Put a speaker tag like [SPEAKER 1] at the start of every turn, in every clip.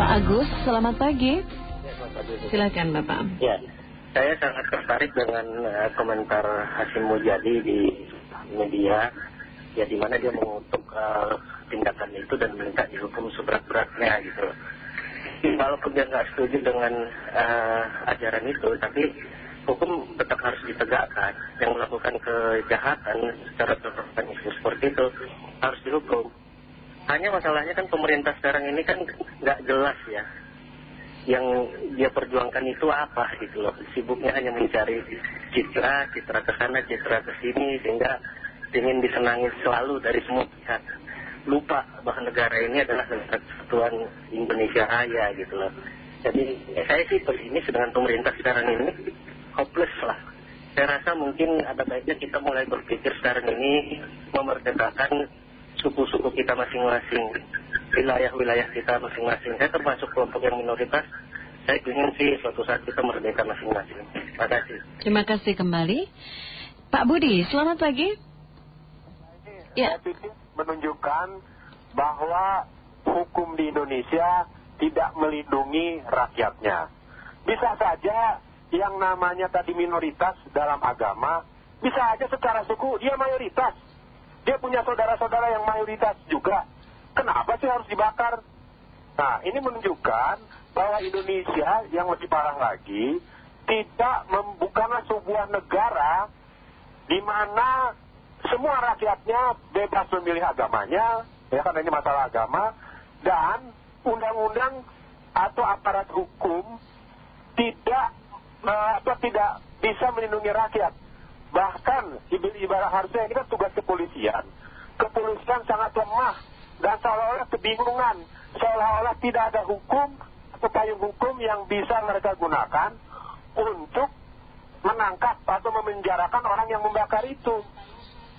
[SPEAKER 1] Pak Agus, selamat pagi. Silakan Bapak.
[SPEAKER 2] Ya, saya sangat tertarik dengan uh, komentar Hasim Mujadi di media, ya di mana dia mengutuk uh, tindakan itu dan minta dihukum seberat-beratnya gitu. Walaupun dia nggak setuju dengan uh, ajaran itu, tapi hukum tetap harus ditegakkan. Yang melakukan kejahatan secara terorganisir seperti itu harus dihukum. Hanya masalahnya kan pemerintah sekarang ini kan nggak jelas ya yang dia perjuangkan itu apa gitu loh. Sibuknya hanya mencari citra, citra ke sana, citra ke sini sehingga ingin disenangi selalu dari semua pihak. Lupa bahwa negara ini adalah negara kesatuan Indonesia Raya gitu loh. Jadi ya saya sih pesimis dengan pemerintah sekarang ini hopeless lah. Saya rasa mungkin ada baiknya kita mulai berpikir sekarang ini memerdekakan suku-suku kita masing-masing wilayah-wilayah kita masing-masing. Saya termasuk kelompok yang minoritas. Saya ingin sih suatu saat kita merdeka masing-masing. Terima kasih.
[SPEAKER 1] Terima kasih kembali. Pak Budi, selamat pagi. Ya.
[SPEAKER 3] Saya pikir menunjukkan bahwa hukum di Indonesia tidak melindungi rakyatnya. Bisa saja yang namanya tadi minoritas dalam agama, bisa aja secara suku dia mayoritas. Dia punya saudara-saudara yang mayoritas juga. Kenapa sih harus dibakar? Nah, ini menunjukkan bahwa Indonesia yang lebih parah lagi tidak bukanlah sebuah negara di mana semua rakyatnya bebas memilih agamanya, ya karena ini masalah agama, dan undang-undang atau aparat hukum tidak atau tidak bisa melindungi rakyat. Bahkan ibarat harusnya ini kan tugas kepolisian. Kepolisian sangat lemah dan seolah-olah kebingungan, seolah-olah tidak ada hukum atau payung hukum yang bisa mereka gunakan untuk menangkap atau memenjarakan orang yang membakar itu.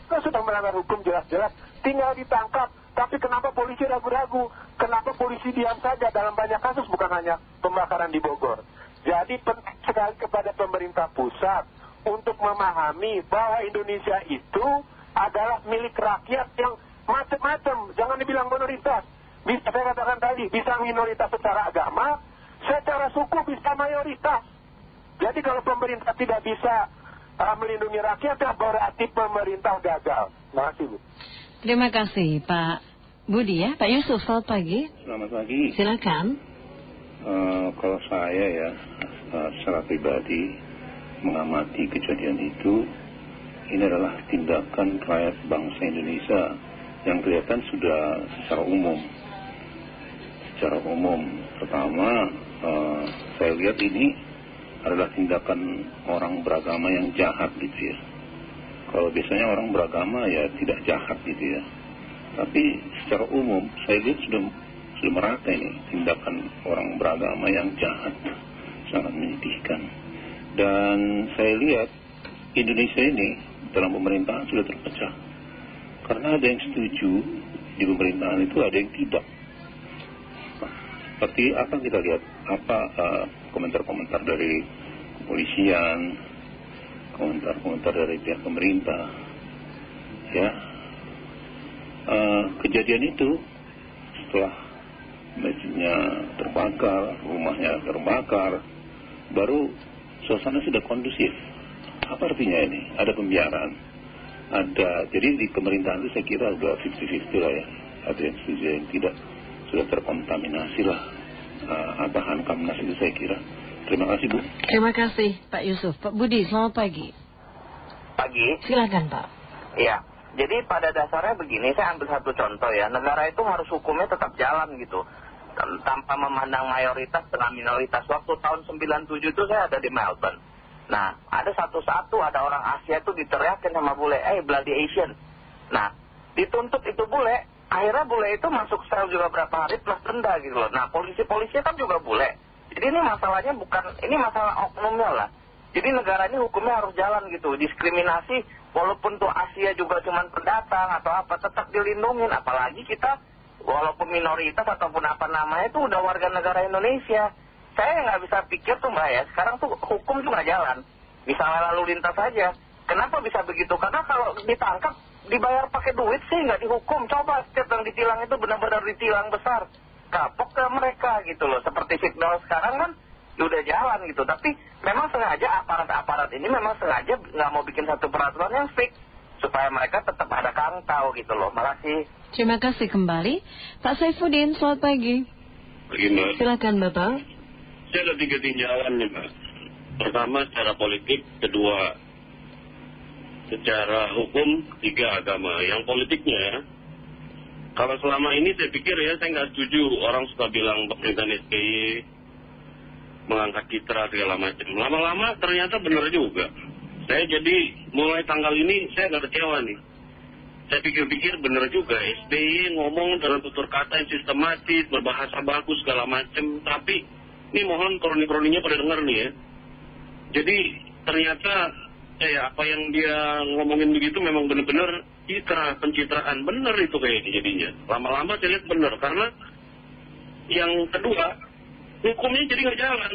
[SPEAKER 3] Kalau sudah melanggar hukum jelas-jelas, tinggal ditangkap. Tapi kenapa polisi ragu-ragu? Kenapa polisi diam saja dalam banyak kasus, bukan hanya pembakaran di Bogor. Jadi penting sekali kepada pemerintah pusat untuk memahami bahwa Indonesia itu adalah milik rakyat yang macam-macam. Jangan dibilang minoritas. Bisa saya katakan tadi, bisa minoritas secara agama, secara suku bisa mayoritas. Jadi kalau pemerintah tidak bisa uh, melindungi rakyat, ya berarti pemerintah gagal. Terima kasih, Bu.
[SPEAKER 1] Terima kasih Pak Budi ya. Pak Yusuf, selamat pagi.
[SPEAKER 4] Selamat pagi.
[SPEAKER 1] Silakan.
[SPEAKER 4] Uh, kalau saya ya, uh, secara pribadi mengamati kejadian itu, ini adalah tindakan rakyat bangsa Indonesia yang kelihatan sudah secara umum. Secara umum, pertama uh, saya lihat ini adalah tindakan orang beragama yang jahat gitu ya. Kalau biasanya orang beragama ya tidak jahat gitu ya. Tapi secara umum saya lihat sudah sudah merata ini tindakan orang beragama yang jahat, sangat menyedihkan. Dan saya lihat Indonesia ini dalam pemerintahan sudah terpecah. Karena ada yang setuju di pemerintahan itu ada yang tidak. Nah, seperti apa kita lihat, apa komentar-komentar dari kepolisian, komentar-komentar dari pihak pemerintah. Ya, uh, kejadian itu setelah masjidnya terbakar, rumahnya terbakar, baru suasana sudah kondusif. Apa artinya ini? Ada pembiaran. Ada, jadi di pemerintahan itu saya kira udah 50-50 lah ya. Ada yang setuju yang tidak. Sudah terkontaminasi lah. Uh, bahan kamnas itu saya kira. Terima kasih Bu.
[SPEAKER 1] Terima kasih Pak Yusuf. Pak Budi, selamat pagi.
[SPEAKER 5] Pagi.
[SPEAKER 1] Silakan Pak.
[SPEAKER 5] Iya. Jadi pada dasarnya begini, saya ambil satu contoh ya. Negara itu harus hukumnya tetap jalan gitu. Tanpa memandang mayoritas dengan minoritas. Waktu tahun 97 itu saya ada di Melbourne. Nah, ada satu-satu ada orang Asia itu diteriakin sama bule, eh bloody Asian. Nah, dituntut itu bule, akhirnya bule itu masuk sel juga berapa hari plus denda gitu loh. Nah, polisi-polisi kan juga bule. Jadi ini masalahnya bukan, ini masalah oknumnya lah. Jadi negara ini hukumnya harus jalan gitu. Diskriminasi, walaupun tuh Asia juga cuma pendatang atau apa, tetap dilindungi. Apalagi kita, walaupun minoritas ataupun apa namanya itu udah warga negara Indonesia. Saya nggak bisa pikir tuh mbak ya, sekarang tuh hukum tuh nggak jalan. Bisa lalu lintas saja. Kenapa bisa begitu? Karena kalau ditangkap, dibayar pakai duit sih nggak dihukum. Coba setiap yang ditilang itu benar-benar ditilang besar. kapok ke mereka gitu loh seperti signal sekarang kan udah jalan gitu tapi memang sengaja aparat-aparat ini memang sengaja nggak mau bikin satu peraturan yang fix supaya mereka tetap ada kantau gitu loh makasih
[SPEAKER 6] Terima kasih kembali. Pak Saifuddin, selamat pagi.
[SPEAKER 7] Pagi Mbak.
[SPEAKER 6] Silakan Bapak.
[SPEAKER 7] Saya ada tiga tinjauan nih Mbak. Pertama secara politik, kedua secara hukum, tiga agama. Yang politiknya, kalau selama ini saya pikir ya saya nggak setuju orang suka bilang pemerintahan SBY mengangkat citra segala macam. Lama-lama ternyata benar juga. Saya jadi mulai tanggal ini saya nggak kecewa nih. Saya pikir-pikir benar juga SBY ngomong dalam tutur kata yang sistematis, berbahasa bagus segala macam. Tapi ini mohon kroni-kroninya pada dengar nih ya. Jadi ternyata eh, apa yang dia ngomongin begitu memang benar-benar citra, pencitraan. Benar itu kayaknya jadinya. Lama-lama saya lihat benar. Karena yang kedua, hukumnya jadi nggak jalan.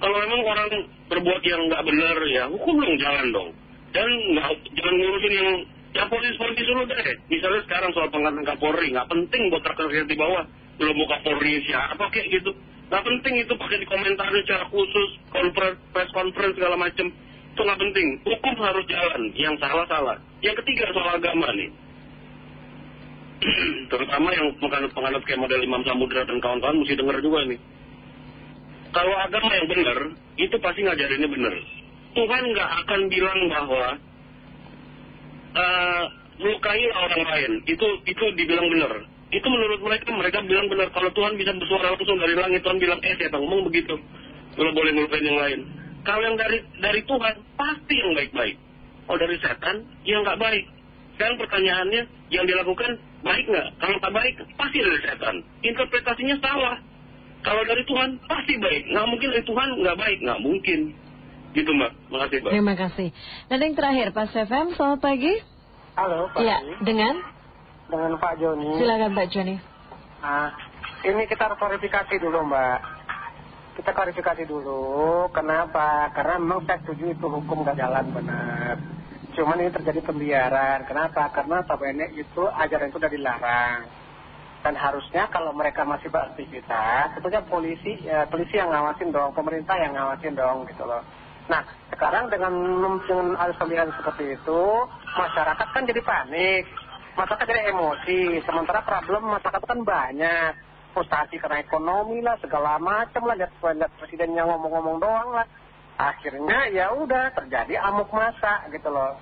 [SPEAKER 7] Kalau memang orang berbuat yang nggak benar ya hukum dong jalan dong. Dan nggak, jangan ngurusin yang ya polisi-polisi dulu deh. Misalnya sekarang soal pengangkatan Kapolri, nggak penting buat rekan-rekan di bawah. Belum mau Kapolri siapa kayak gitu. Nggak penting itu pakai dikomentarin secara khusus, konferensi, press conference segala macam. Itu nggak penting. Hukum harus jalan. Yang salah-salah. Yang ketiga soal agama nih. Terutama yang penganut-penganut kayak model Imam Samudra dan kawan-kawan mesti dengar juga nih. Kalau agama yang benar, itu pasti ngajarinnya benar. Tuhan nggak akan bilang bahwa uh, melukai orang lain. Itu itu dibilang benar. Itu menurut mereka, mereka bilang benar. Kalau Tuhan bisa bersuara langsung dari langit, Tuhan bilang, eh saya ngomong begitu. Kalau boleh melukai yang lain. Kalau yang dari dari Tuhan, pasti yang baik-baik. Kalau dari setan, yang nggak baik. Sekarang pertanyaannya, yang dilakukan baik nggak? Kalau nggak baik, pasti dari setan. Interpretasinya salah. Kalau dari Tuhan, pasti baik. Nggak mungkin dari Tuhan nggak baik. Nggak mungkin. Gitu Mbak. Makasih Mbak.
[SPEAKER 6] Terima kasih. Dan yang terakhir, Pak Sefem, selamat pagi.
[SPEAKER 8] Halo Pak
[SPEAKER 6] Iya,
[SPEAKER 8] Joni.
[SPEAKER 6] dengan?
[SPEAKER 8] Dengan Pak Joni.
[SPEAKER 6] Silakan Pak Joni.
[SPEAKER 8] Nah, ini kita harus klarifikasi dulu Mbak. Kita klarifikasi dulu. Kenapa? Karena memang saya setuju itu hukum gak jalan benar. Cuman ini terjadi pembiaran. Kenapa? Karena tabayanya itu ajaran itu udah dilarang. Dan harusnya kalau mereka masih beraktivitas, sebetulnya polisi, ya, polisi yang ngawasin dong, pemerintah yang ngawasin dong gitu loh. Nah, sekarang dengan dengan ada pembiaran seperti itu, masyarakat kan jadi panik. Masyarakat jadi emosi. Sementara problem masyarakat kan banyak. Frustasi karena ekonomi lah, segala macam lah. Lihat, lihat presiden yang ngomong-ngomong doang lah. Akhirnya ya udah terjadi amuk masa gitu loh.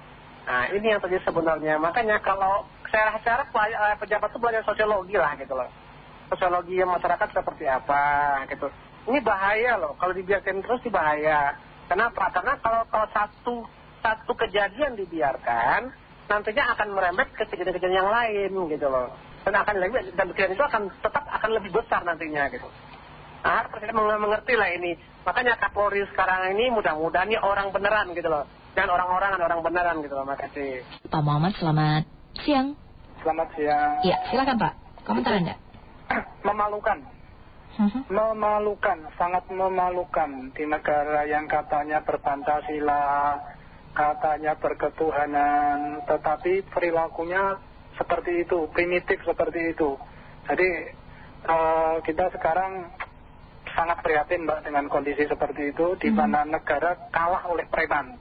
[SPEAKER 8] Nah ini yang terjadi sebenarnya. Makanya kalau saya harap eh, pejabat itu belajar sosiologi lah gitu loh. Sosiologi masyarakat seperti apa gitu. Ini bahaya loh. Kalau dibiarkan terus ini bahaya. Kenapa? Karena kalau, kalau satu, satu kejadian dibiarkan, nantinya akan merembet ke kejadian-kejadian yang lain gitu loh. Dan akan lebih, dan kejadian itu akan tetap akan lebih besar nantinya gitu. Nah, harus presiden mengerti lah ini. Makanya Kapolri sekarang ini mudah-mudahan ini orang beneran gitu loh. Dan orang-orang orang beneran gitu loh. Makasih.
[SPEAKER 6] Pak Muhammad, selamat siang.
[SPEAKER 8] Selamat siang.
[SPEAKER 6] Iya, silakan Pak. Komentar Anda.
[SPEAKER 8] Memalukan.
[SPEAKER 6] Mhm.
[SPEAKER 8] Memalukan, sangat memalukan di negara yang katanya berpancasila, katanya berketuhanan, tetapi perilakunya seperti itu, primitif seperti itu. Jadi eh, kita sekarang sangat prihatin mbak dengan kondisi seperti itu, di mana negara kalah oleh preman,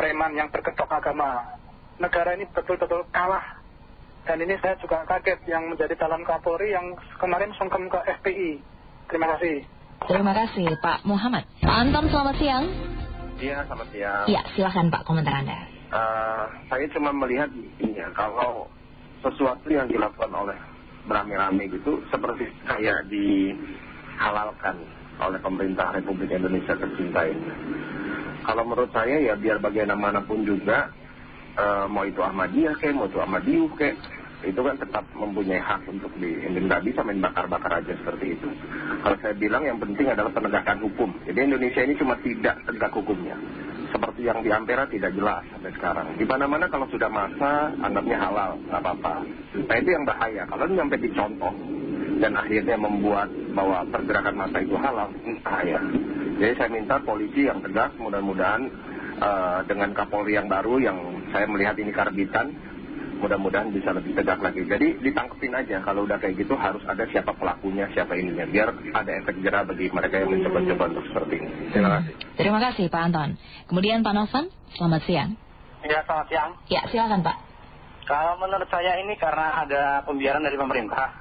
[SPEAKER 8] preman yang berketok agama. Negara ini betul-betul kalah. Dan ini saya juga kaget yang menjadi calon Kapolri yang kemarin sungkem ke FPI. Terima kasih.
[SPEAKER 6] Terima kasih Pak Muhammad. Pak Anton, selamat siang.
[SPEAKER 9] Iya, selamat siang.
[SPEAKER 6] Iya, silakan Pak komentar Anda.
[SPEAKER 9] Eh, saya cuma melihat ini ya, kalau sesuatu yang dilakukan oleh beramai-ramai gitu, seperti kayak dihalalkan oleh pemerintah Republik Indonesia tercinta ini. Kalau menurut saya ya biar bagaimanapun juga, mau itu Ahmadiyah kayak, mau itu Ahmadiyuh kayak, itu kan tetap mempunyai hak untuk di, nggak bisa main bakar-bakar aja seperti itu. Kalau saya bilang yang penting adalah penegakan hukum. Jadi Indonesia ini cuma tidak tegak hukumnya. Seperti yang di Ampera tidak jelas sampai sekarang. Di mana-mana kalau sudah masa, anggapnya halal, nggak apa-apa. Nah itu yang bahaya. Kalau sampai dicontoh dan akhirnya membuat bahwa pergerakan masa itu halal, bahaya. Jadi saya minta polisi yang tegas, mudah-mudahan eh, dengan Kapolri yang baru yang saya melihat ini karbitan,
[SPEAKER 10] mudah-mudahan bisa lebih tegak lagi. Jadi ditangkepin aja kalau udah kayak gitu harus ada siapa pelakunya, siapa ininya. Biar ada efek jerah bagi mereka yang mencoba-coba untuk seperti ini. Terima kasih.
[SPEAKER 1] Terima kasih Pak Anton. Kemudian Pak Novan, selamat siang.
[SPEAKER 11] Ya, selamat siang.
[SPEAKER 1] Ya, silakan Pak.
[SPEAKER 11] Kalau menurut saya ini karena ada pembiaran dari pemerintah.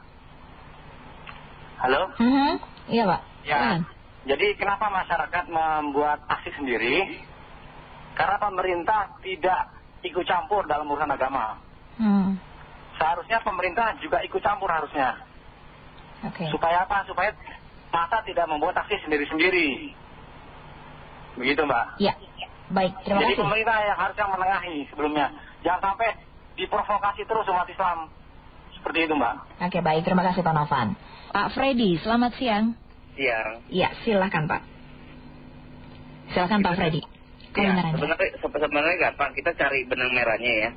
[SPEAKER 11] Halo?
[SPEAKER 1] Mhm. Iya Pak.
[SPEAKER 11] Ya.
[SPEAKER 1] Silakan.
[SPEAKER 11] Jadi kenapa masyarakat membuat aksi sendiri? Karena pemerintah tidak ikut campur dalam urusan agama.
[SPEAKER 1] Hmm.
[SPEAKER 11] Seharusnya pemerintah juga ikut campur harusnya.
[SPEAKER 1] Oke.
[SPEAKER 11] Supaya apa? Supaya masa tidak membuat aksi sendiri-sendiri. Begitu Mbak.
[SPEAKER 1] Ya. Baik, terima
[SPEAKER 11] Jadi
[SPEAKER 1] kasih.
[SPEAKER 11] pemerintah yang harusnya menengahi sebelumnya. Jangan sampai diprovokasi terus umat Islam. Seperti itu Mbak.
[SPEAKER 1] Oke, baik. Terima kasih Pak Novan. Pak Freddy, selamat siang.
[SPEAKER 12] Siang.
[SPEAKER 1] Ya, silakan Pak. Silakan Pak Freddy.
[SPEAKER 12] Ya, sebenarnya, se- sebenarnya gampang. Kita cari benang merahnya ya.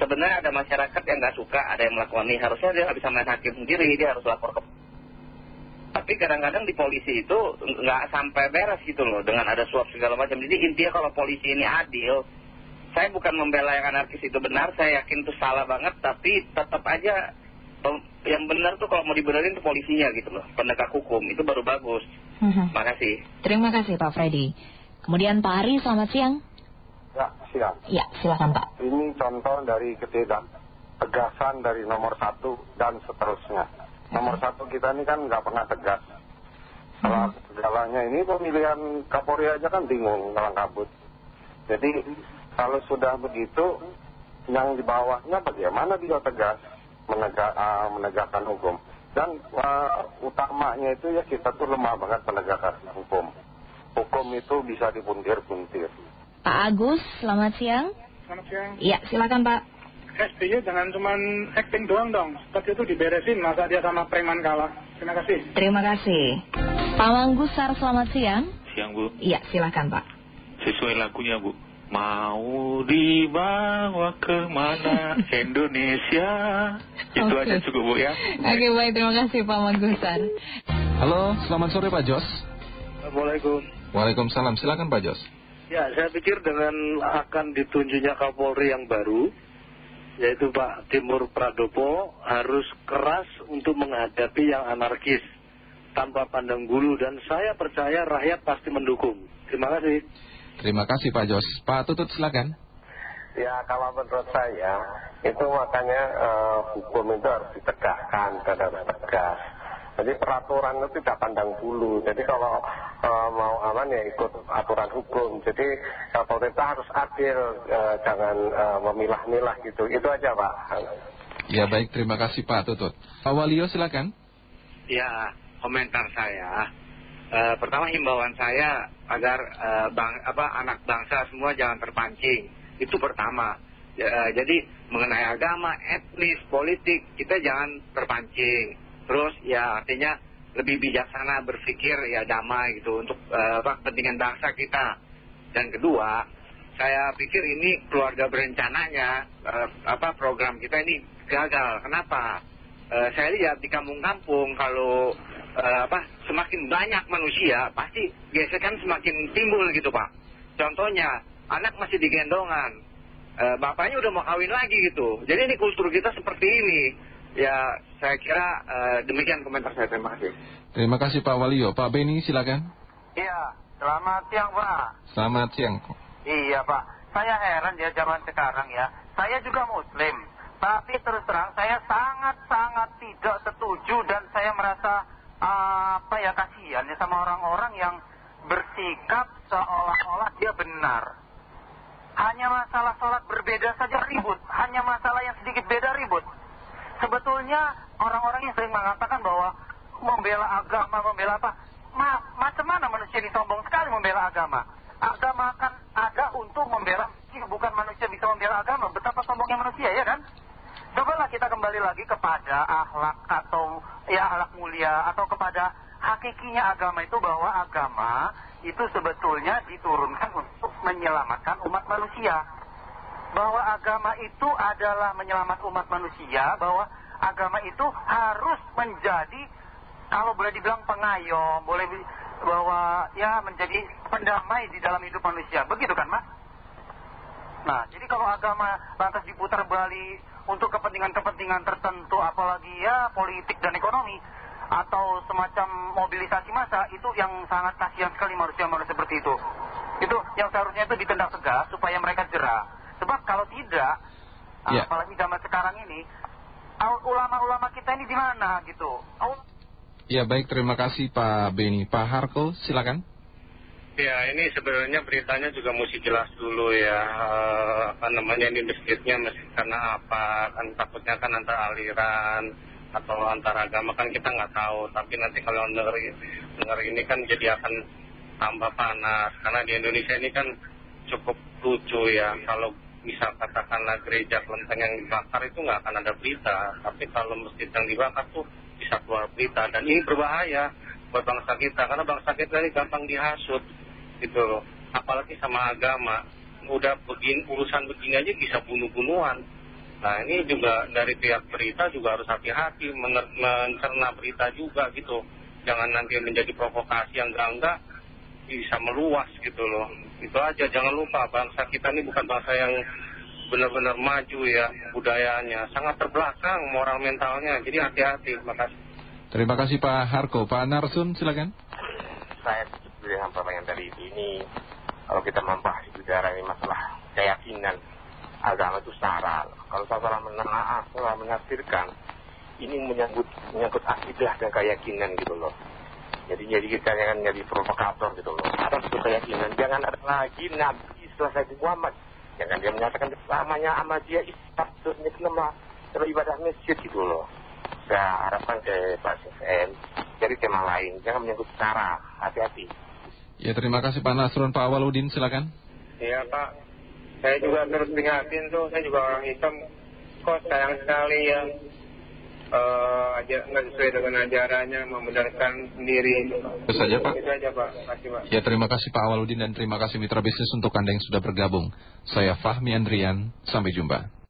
[SPEAKER 12] Sebenarnya ada masyarakat yang nggak suka, ada yang melakukan ini. Harusnya dia nggak bisa main hakim sendiri, dia harus lapor ke... Tapi kadang-kadang di polisi itu nggak sampai beres gitu loh, dengan ada suap segala macam. Jadi intinya kalau polisi ini adil, saya bukan membela yang anarkis itu benar, saya yakin itu salah banget, tapi tetap aja yang benar tuh kalau mau dibenerin tuh polisinya gitu loh, penegak hukum, itu baru bagus.
[SPEAKER 1] Mhm.
[SPEAKER 12] Makasih.
[SPEAKER 1] Terima kasih Pak Freddy. Kemudian Pak Ari, selamat siang.
[SPEAKER 10] Ya, siap.
[SPEAKER 1] Ya, silakan Pak.
[SPEAKER 10] Ini contoh dari ketidak tegasan dari nomor satu dan seterusnya. Nomor satu kita ini kan nggak pernah tegas. Kalau segalanya ini pemilihan Kapolri aja kan bingung ngalang kabut. Jadi kalau sudah begitu, yang di bawahnya bagaimana dia tegas menegak, ah, menegakkan hukum. Dan ah, utamanya itu ya kita tuh lemah banget penegakan hukum. Hukum itu bisa dipuntir-puntir.
[SPEAKER 1] Pak Agus, selamat siang.
[SPEAKER 13] Selamat siang.
[SPEAKER 1] Ya, silakan Pak.
[SPEAKER 13] SBY jangan cuma acting doang dong. Seperti itu diberesin masa dia sama preman kalah. Terima kasih.
[SPEAKER 1] Terima kasih. Pak Manggusar, selamat siang.
[SPEAKER 14] Siang Bu,
[SPEAKER 1] Iya, silakan Pak.
[SPEAKER 14] sesuai lagunya Bu. Mau dibawa ke mana Indonesia? Itu
[SPEAKER 1] Oke.
[SPEAKER 14] aja cukup Bu ya.
[SPEAKER 1] Oke, baik. Terima kasih Pak Manggusar.
[SPEAKER 15] Halo, selamat sore Pak Jos.
[SPEAKER 10] Assalamualaikum.
[SPEAKER 15] Waalaikumsalam, silakan Pak Jos.
[SPEAKER 10] Ya, saya pikir dengan akan ditunjuknya Kapolri yang baru, yaitu Pak Timur Pradopo, harus keras untuk menghadapi yang anarkis, tanpa pandang bulu, dan saya percaya rakyat pasti mendukung. Terima kasih.
[SPEAKER 15] Terima kasih Pak Jos. Pak Tutut silakan.
[SPEAKER 10] Ya, kalau menurut saya, itu makanya eh, hukum itu harus ditegakkan harus tegas. Jadi peraturan itu tidak pandang bulu. Jadi kalau eh, mau aman ya ikut aturan hukum. Jadi eh, pemerintah harus adil, eh, jangan memilah-milah gitu. Itu aja Pak.
[SPEAKER 15] Ya baik, terima kasih Pak Tutut. Pak Walio silakan.
[SPEAKER 12] Ya, komentar saya. Eh, pertama himbauan saya agar bang, apa, anak bangsa semua jangan terpancing. Itu pertama. Ya, jadi mengenai agama, etnis, politik, kita jangan terpancing. Terus ya artinya lebih bijaksana berpikir ya damai gitu untuk apa, kepentingan bangsa kita. Dan kedua, saya pikir ini keluarga berencananya eh, apa program kita ini gagal. Kenapa? Eh, saya lihat di kampung-kampung kalau apa semakin banyak manusia pasti gesekan semakin timbul gitu pak. Contohnya anak masih digendongan, bapaknya udah mau kawin lagi gitu. Jadi ini kultur kita seperti ini. Ya saya kira eh, demikian komentar saya. Terima kasih.
[SPEAKER 15] Terima kasih Pak Walio. Pak Beni silakan.
[SPEAKER 11] Iya, selamat siang Pak.
[SPEAKER 15] Selamat siang.
[SPEAKER 11] Iya Pak, saya heran ya zaman sekarang ya. Saya juga muslim. Tapi terus terang saya sangat-sangat tidak setuju dan saya merasa ah, apa ya kasihan ya sama orang-orang yang bersikap seolah-olah dia benar. Hanya masalah sholat berbeda saja ribut. Hanya masalah yang sedikit beda ribut. Sebetulnya orang-orang yang sering mengatakan bahwa membela agama, membela apa. Ma macam mana manusia ini sombong sekali membela agama. Agama kan ada untuk membela, bukan manusia bisa membela agama. Betapa sombongnya manusia ya kan? Cobalah kita kembali lagi kepada akhlak atau ya akhlak mulia atau kepada hakikinya agama itu bahwa agama itu sebetulnya diturunkan untuk menyelamatkan umat manusia. Bahwa agama itu adalah menyelamat umat manusia, bahwa agama itu harus menjadi kalau boleh dibilang pengayom, boleh bahwa ya menjadi pendamai di dalam hidup manusia. Begitu kan, Mas? Nah, jadi kalau agama lantas diputar balik untuk kepentingan-kepentingan tertentu apalagi ya politik dan ekonomi atau semacam mobilisasi massa itu yang sangat kasihan sekali manusia-manusia seperti itu itu yang seharusnya itu ditindak tegas supaya mereka jerah sebab kalau tidak
[SPEAKER 15] Ya.
[SPEAKER 11] apalagi zaman sekarang ini au- ulama-ulama kita ini di mana gitu
[SPEAKER 15] Ya baik, terima kasih Pak Beni. Pak Harko, silakan.
[SPEAKER 7] Ya ini sebenarnya beritanya juga mesti jelas dulu ya. Eh, apa namanya ini masjidnya mesti karena apa? Kan takutnya kan antara aliran atau antara agama kan kita nggak tahu. Tapi nanti kalau dengar dengar ini kan jadi akan tambah panas. Karena di Indonesia ini kan cukup lucu ya. Kalau misal katakanlah gereja kelenteng yang dibakar itu nggak akan ada berita. Tapi kalau masjid yang dibakar tuh keluar berita dan ini berbahaya buat bangsa kita karena bangsa kita ini gampang dihasut gitu loh. Apalagi sama agama. Udah begini urusan begini aja bisa bunuh-bunuhan. Nah ini juga dari pihak berita juga harus hati-hati mencerna berita juga gitu. Jangan nanti menjadi provokasi yang enggak-enggak bisa meluas gitu loh. Itu aja jangan lupa bangsa kita ini bukan bangsa yang benar-benar maju ya budayanya. Sangat terbelakang moral mentalnya jadi hati-hati. Terima kasih
[SPEAKER 15] Terima kasih Pak Harko. Pak Narsun, silakan.
[SPEAKER 5] saya setuju dengan yang tadi. Itu ini kalau kita membahas bicara ini masalah keyakinan agama itu sara kalau salah menelaah salah menafsirkan ini menyangkut menyangkut akidah dan keyakinan gitu loh. Jadi jadi kita jangan jadi provokator gitu loh. Ada satu keyakinan. Jangan ada lagi nabi saya Muhammad. Jangan dia menyatakan Ahmadiyah Islam terus ini nama terus ibadah masjid gitu loh saya harapkan ke Pak CFM jadi tema lain jangan menyangkut sara hati-hati
[SPEAKER 15] Ya terima kasih Pak Nasrun. Pak Awaludin, silakan.
[SPEAKER 16] Iya Pak, saya juga terus prihatin tuh, saya juga orang hitam. Kok sayang sekali ya, eh aja nggak sesuai dengan ajarannya, membenarkan sendiri.
[SPEAKER 15] Itu saja, Pak.
[SPEAKER 16] Itu aja Pak, kasih Pak.
[SPEAKER 15] Ya terima kasih Pak Awaludin dan terima kasih mitra bisnis untuk Anda yang sudah bergabung. Saya Fahmi Andrian, sampai jumpa.